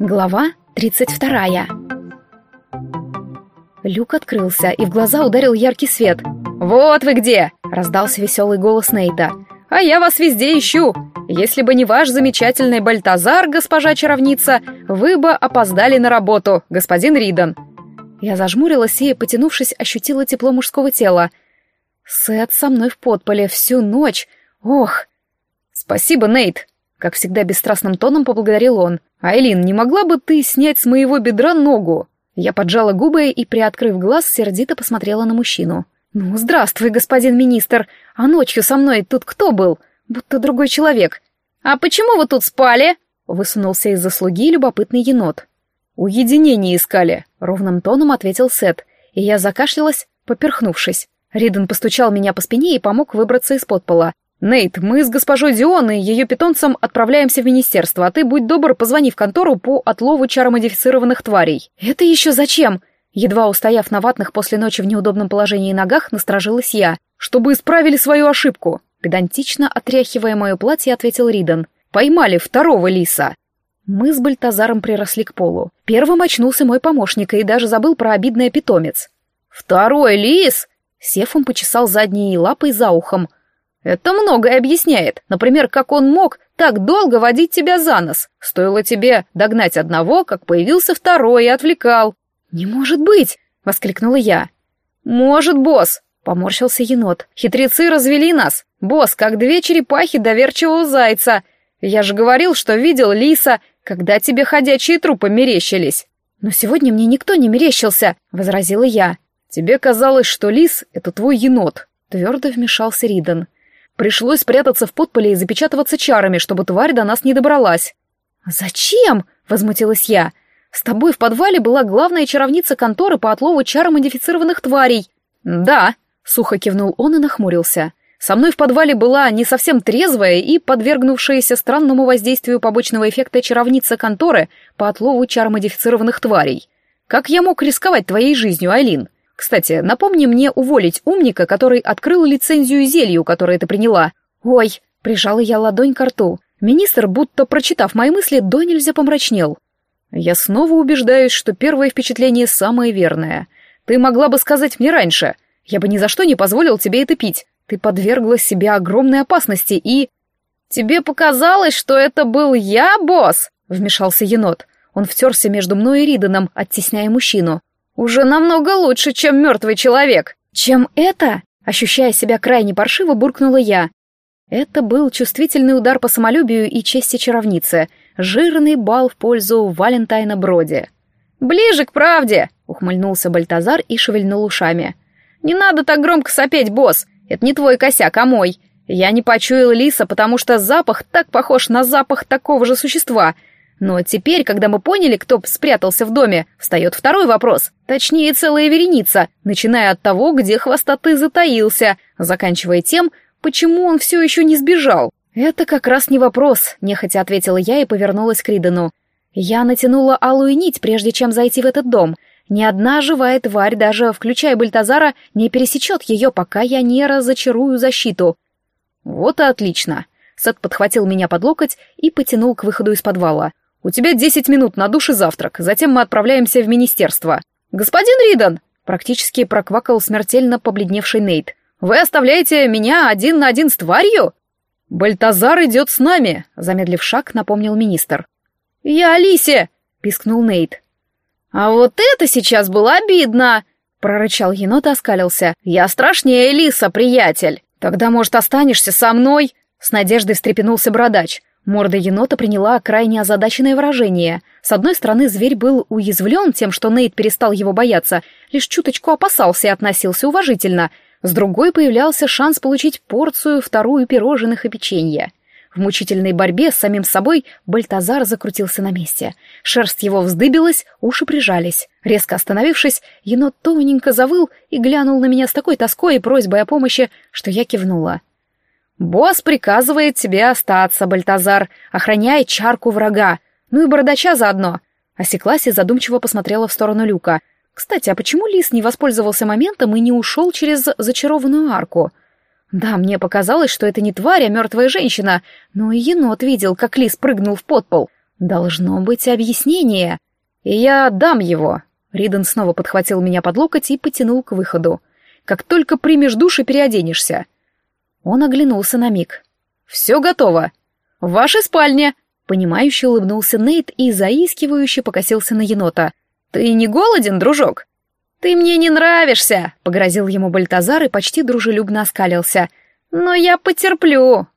Глава 32 Люк открылся, и в глаза ударил яркий свет. «Вот вы где!» — раздался веселый голос Нейта. «А я вас везде ищу! Если бы не ваш замечательный Бальтазар, госпожа чаровница, вы бы опоздали на работу, господин Ридан!» Я зажмурилась и, потянувшись, ощутила тепло мужского тела. Сет со мной в подполе всю ночь. Ох! «Спасибо, Нейт!» Как всегда бесстрастным тоном поблагодарил он. «Айлин, не могла бы ты снять с моего бедра ногу?» Я поджала губы и, приоткрыв глаз, сердито посмотрела на мужчину. «Ну, здравствуй, господин министр. А ночью со мной тут кто был? Будто другой человек. А почему вы тут спали?» Высунулся из-за слуги любопытный енот. «Уединение искали», — ровным тоном ответил Сет, и я закашлялась, поперхнувшись. Риден постучал меня по спине и помог выбраться из-под пола. «Нейт, мы с госпожой Дион и ее питомцем отправляемся в министерство, а ты, будь добр, позвони в контору по отлову чаромодифицированных тварей». «Это еще зачем?» Едва устояв на ватных после ночи в неудобном положении ногах, насторожилась я. «Чтобы исправили свою ошибку», — педантично отряхивая мое платье, ответил Риден. «Поймали второго лиса». Мы с Бальтазаром приросли к полу. Первым очнулся мой помощник и даже забыл про обидное питомец. «Второй лис?» Сефом почесал задние лапой за ухом — это многое объясняет. Например, как он мог так долго водить тебя за нос. Стоило тебе догнать одного, как появился второй и отвлекал. «Не может быть!» — воскликнула я. «Может, босс!» — поморщился енот. «Хитрецы развели нас. Босс, как две черепахи доверчивого зайца. Я же говорил, что видел лиса, когда тебе ходячие трупы мерещились». «Но сегодня мне никто не мерещился», — возразила я. «Тебе казалось, что лис — это твой енот», — твердо вмешался Риден. Пришлось спрятаться в подполе и запечатываться чарами, чтобы тварь до нас не добралась. «Зачем?» — возмутилась я. «С тобой в подвале была главная чаровница конторы по отлову чаромодифицированных тварей». «Да», — сухо кивнул он и нахмурился. «Со мной в подвале была не совсем трезвая и подвергнувшаяся странному воздействию побочного эффекта чаровница конторы по отлову чаромодифицированных тварей. Как я мог рисковать твоей жизнью, Айлин?» Кстати, напомни мне уволить умника, который открыл лицензию зелью, которое ты приняла. Ой, прижала я ладонь к рту. Министр, будто прочитав мои мысли, до нельзя помрачнел. Я снова убеждаюсь, что первое впечатление самое верное. Ты могла бы сказать мне раньше. Я бы ни за что не позволил тебе это пить. Ты подвергла себя огромной опасности и... Тебе показалось, что это был я, босс? Вмешался енот. Он втерся между мной и Риданом, оттесняя мужчину. Уже намного лучше, чем мертвый человек. Чем это? Ощущая себя крайне паршиво, буркнула я. Это был чувствительный удар по самолюбию и чести чаровницы. Жирный бал в пользу Валентайна Броди. «Ближе к правде!» — ухмыльнулся Бальтазар и шевельнул ушами. «Не надо так громко сопеть, босс! Это не твой косяк, а мой. Я не почуял лиса, потому что запах так похож на запах такого же существа — но теперь, когда мы поняли, кто спрятался в доме, встает второй вопрос. Точнее, целая вереница, начиная от того, где хвостатый затаился, заканчивая тем, почему он все еще не сбежал. «Это как раз не вопрос», — нехотя ответила я и повернулась к Ридену. Я натянула алую нить, прежде чем зайти в этот дом. Ни одна живая тварь, даже включая Бальтазара, не пересечет ее, пока я не разочарую защиту. Вот и отлично. Сет подхватил меня под локоть и потянул к выходу из подвала. У тебя десять минут на душ и завтрак, затем мы отправляемся в министерство. Господин Ридан, практически проквакал смертельно побледневший Нейт. Вы оставляете меня один на один с тварью? Бальтазар идет с нами, замедлив шаг, напомнил министр. Я Алисе, пискнул Нейт. А вот это сейчас было обидно, прорычал енот и оскалился. Я страшнее Элиса, приятель. Тогда, может, останешься со мной? С надеждой встрепенулся бородач. Морда енота приняла крайне озадаченное выражение. С одной стороны, зверь был уязвлен тем, что Нейт перестал его бояться, лишь чуточку опасался и относился уважительно. С другой появлялся шанс получить порцию вторую пирожных и печенья. В мучительной борьбе с самим собой Бальтазар закрутился на месте. Шерсть его вздыбилась, уши прижались. Резко остановившись, енот тоненько завыл и глянул на меня с такой тоской и просьбой о помощи, что я кивнула. «Босс приказывает тебе остаться, Бальтазар, охраняя чарку врага. Ну и бородача заодно». Осеклась и задумчиво посмотрела в сторону люка. «Кстати, а почему лис не воспользовался моментом и не ушел через зачарованную арку?» Да, мне показалось, что это не тварь, а мертвая женщина, но и енот видел, как лис прыгнул в подпол. Должно быть объяснение. И я дам его. Риден снова подхватил меня под локоть и потянул к выходу. Как только примешь душ и переоденешься. Он оглянулся на миг. «Все готово. В вашей спальне!» Понимающе улыбнулся Нейт и заискивающе покосился на енота. «Ты не голоден, дружок?» «Ты мне не нравишься!» — погрозил ему Бальтазар и почти дружелюбно оскалился. «Но я потерплю!»